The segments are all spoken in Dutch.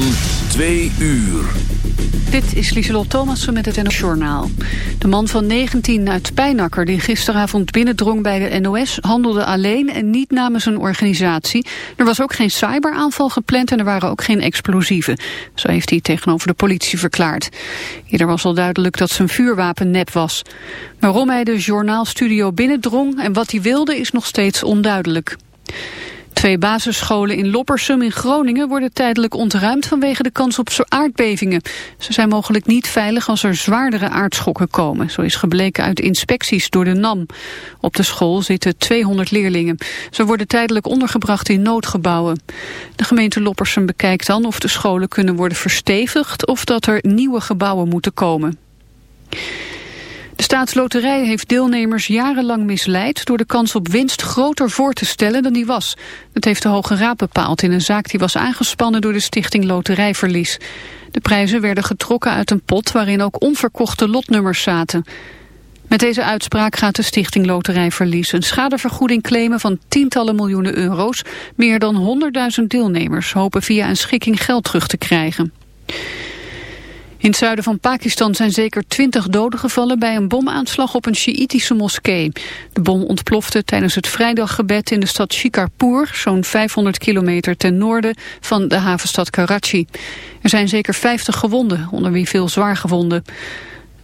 van twee uur. Dit is Lieselot Thomassen met het NOS Journaal. De man van 19 uit Pijnakker die gisteravond binnendrong bij de NOS... handelde alleen en niet namens een organisatie. Er was ook geen cyberaanval gepland en er waren ook geen explosieven. Zo heeft hij tegenover de politie verklaard. Eerder was al duidelijk dat zijn vuurwapen nep was. Waarom hij de journaalstudio binnendrong en wat hij wilde is nog steeds onduidelijk. Twee basisscholen in Loppersum in Groningen worden tijdelijk ontruimd vanwege de kans op aardbevingen. Ze zijn mogelijk niet veilig als er zwaardere aardschokken komen. Zo is gebleken uit inspecties door de NAM. Op de school zitten 200 leerlingen. Ze worden tijdelijk ondergebracht in noodgebouwen. De gemeente Loppersum bekijkt dan of de scholen kunnen worden verstevigd of dat er nieuwe gebouwen moeten komen. De staatsloterij heeft deelnemers jarenlang misleid... door de kans op winst groter voor te stellen dan die was. Dat heeft de Hoge Raad bepaald in een zaak die was aangespannen... door de stichting Loterijverlies. De prijzen werden getrokken uit een pot waarin ook onverkochte lotnummers zaten. Met deze uitspraak gaat de stichting Loterijverlies... een schadevergoeding claimen van tientallen miljoenen euro's. Meer dan 100.000 deelnemers hopen via een schikking geld terug te krijgen. In het zuiden van Pakistan zijn zeker twintig doden gevallen bij een bomaanslag op een Sjiïtische moskee. De bom ontplofte tijdens het vrijdaggebed in de stad Shikarpur, zo'n 500 kilometer ten noorden van de havenstad Karachi. Er zijn zeker 50 gewonden, onder wie veel zwaar gewonden.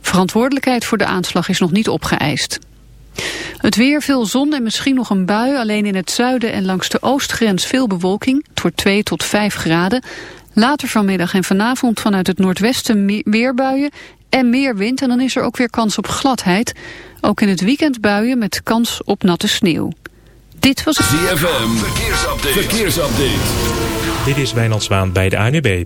Verantwoordelijkheid voor de aanslag is nog niet opgeëist. Het weer, veel zon en misschien nog een bui. Alleen in het zuiden en langs de oostgrens veel bewolking. Het wordt 2 tot 5 graden. Later vanmiddag en vanavond vanuit het noordwesten weerbuien en meer wind. En dan is er ook weer kans op gladheid. Ook in het weekend buien met kans op natte sneeuw. Dit was het... ZFM, verkeersupdate. verkeersupdate. Dit is Wijnald Zwaan bij de ANB.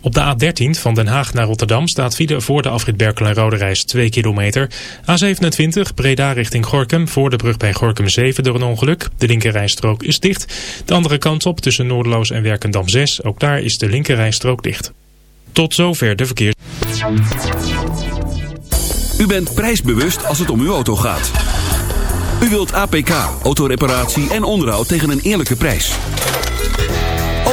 Op de A13 van Den Haag naar Rotterdam staat file voor de afrit Berkel en Rode Reis 2 kilometer. A27 Breda richting Gorkum voor de brug bij Gorkum 7 door een ongeluk. De linkerrijstrook is dicht. De andere kant op tussen Noordeloos en Werkendam 6. Ook daar is de linkerrijstrook dicht. Tot zover de verkeer. U bent prijsbewust als het om uw auto gaat. U wilt APK, autoreparatie en onderhoud tegen een eerlijke prijs.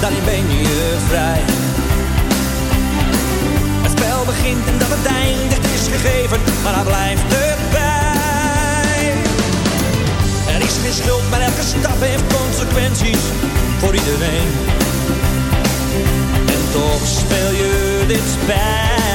daarin ben je vrij. Het spel begint en dat het eindigt is gegeven, maar hij blijft erbij. Er is geen schuld, maar elke stap heeft consequenties voor iedereen. En toch speel je dit spel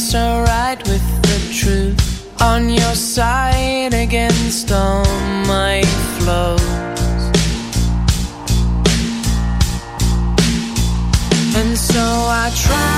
it's alright with the truth on your side against all my flaws. And so I try.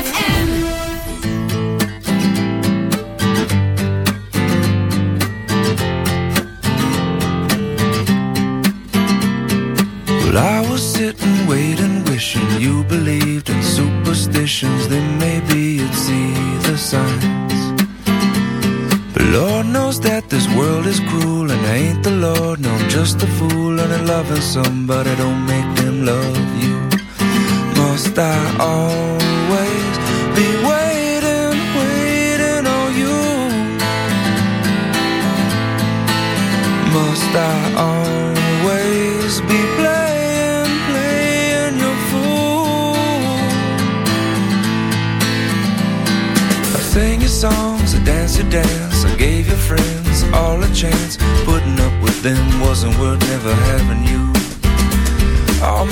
somebody don't make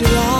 you are.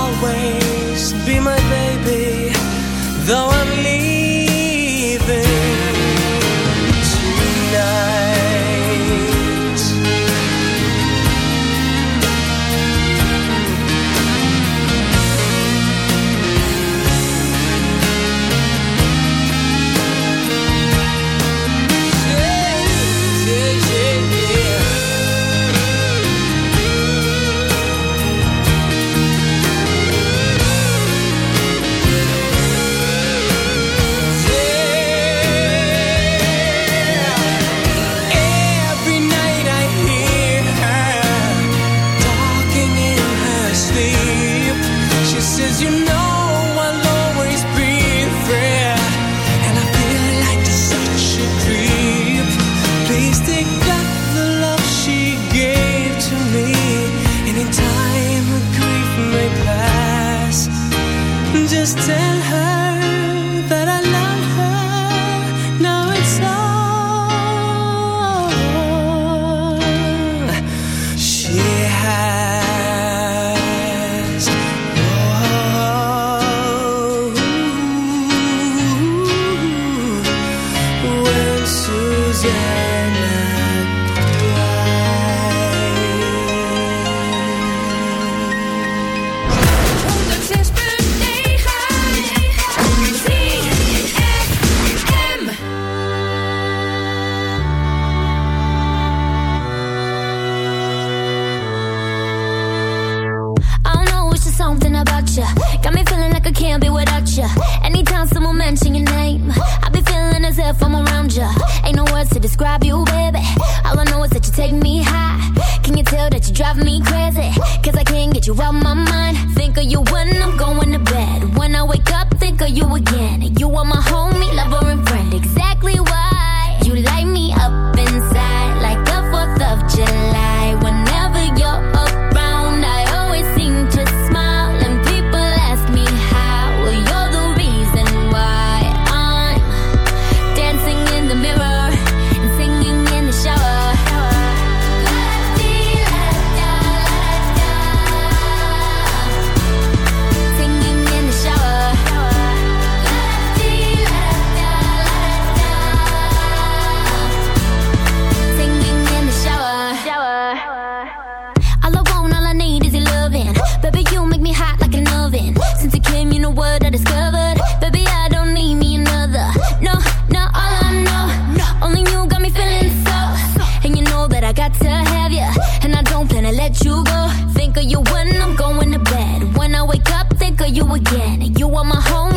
you again. You are my home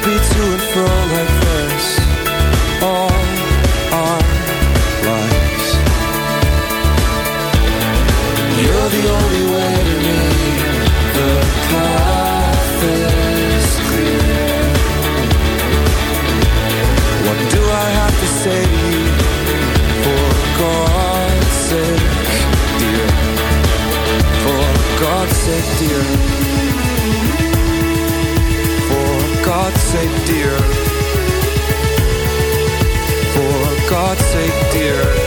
happy to and fro like this. All our. Dear.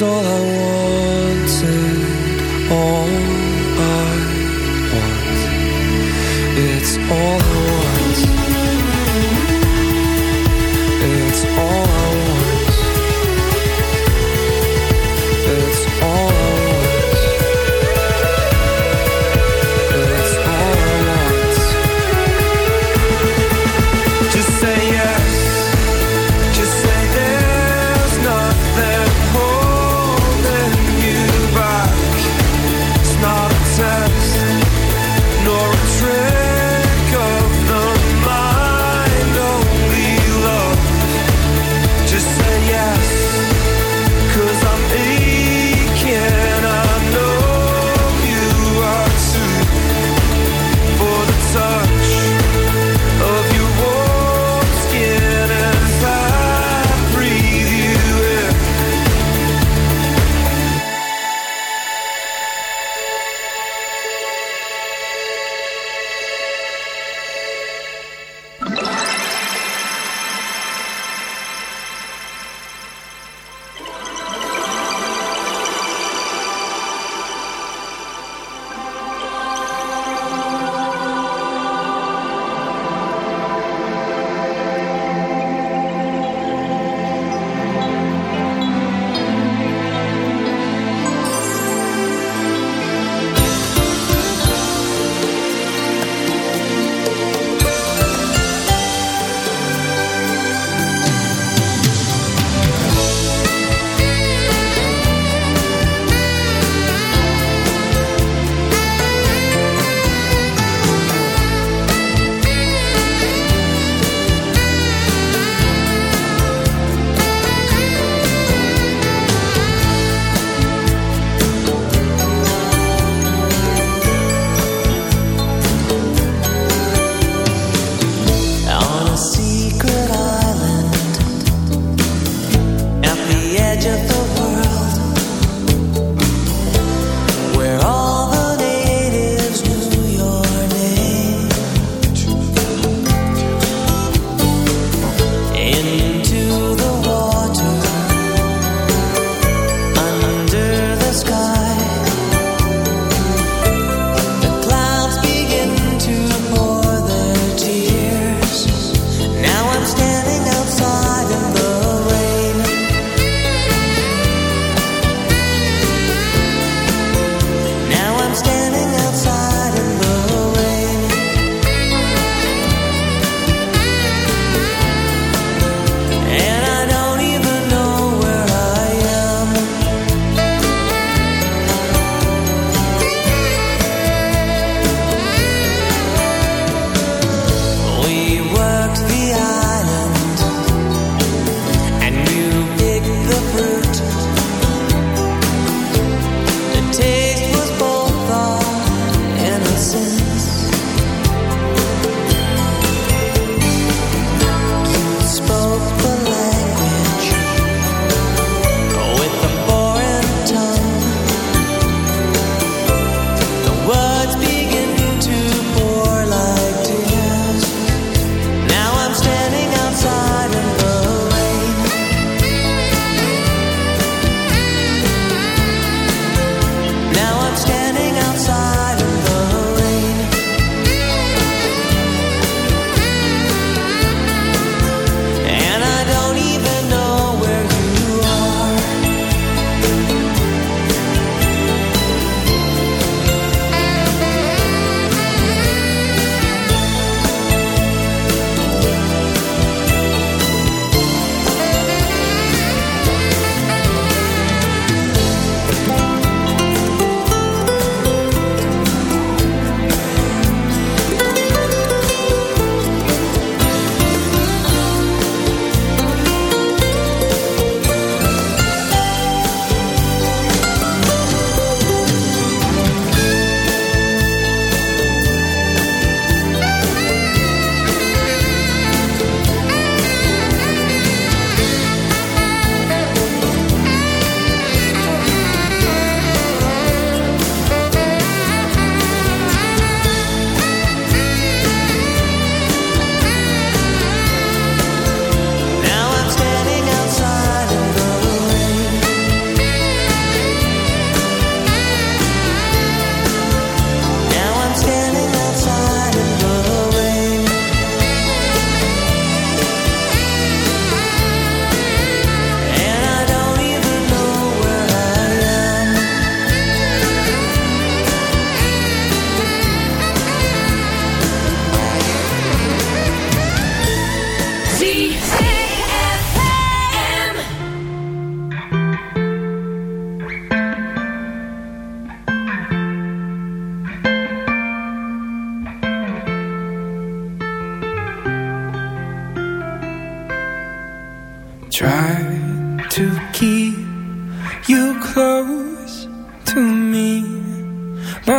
说好我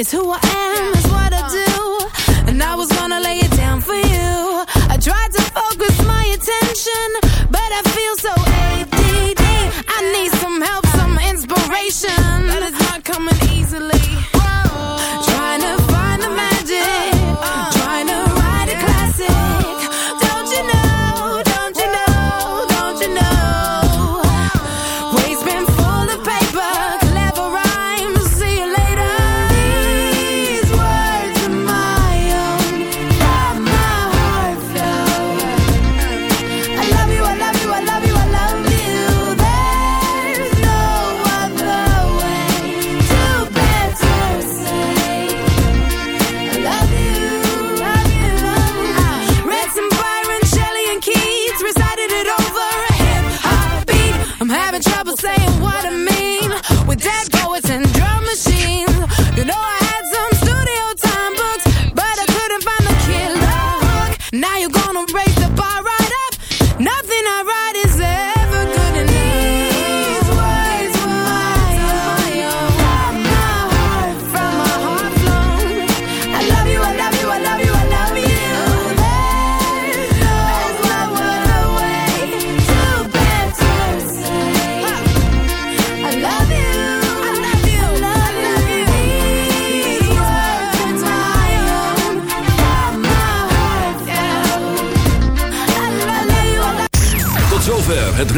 It's who I am, it's what I do. And I was gonna lay it down for you. I tried to focus my attention